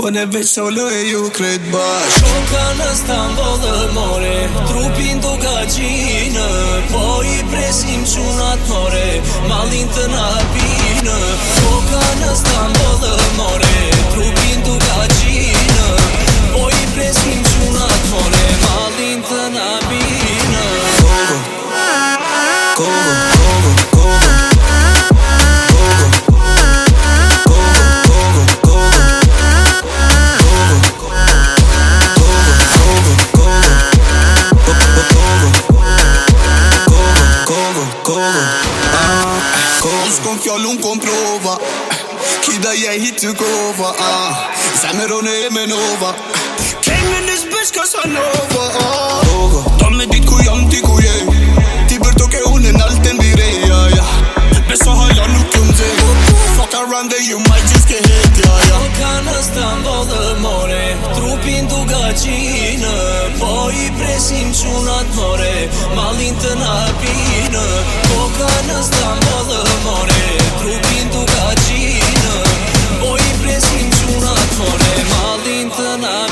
Po e veç të lë e ju kretë bashkë Shoka në dhe more Trupin do ka gjinë Po i presim qunat more Malin të nabi fjallum kom prova Kida jaj hit të kova ah, Zemërone e menova Kejnë në zbësh ka sa nova ah. Ta me dit ku jam ti ku jem Ti bërë të ke unë në altën bire ja, ja. Besa hala nuk të më zem Fuck around dhe you might just get hit ja, ja. O po kanë së dhe more Trupin du ga qinë Po i presim qunat more Malin të napinë O po kanë së sana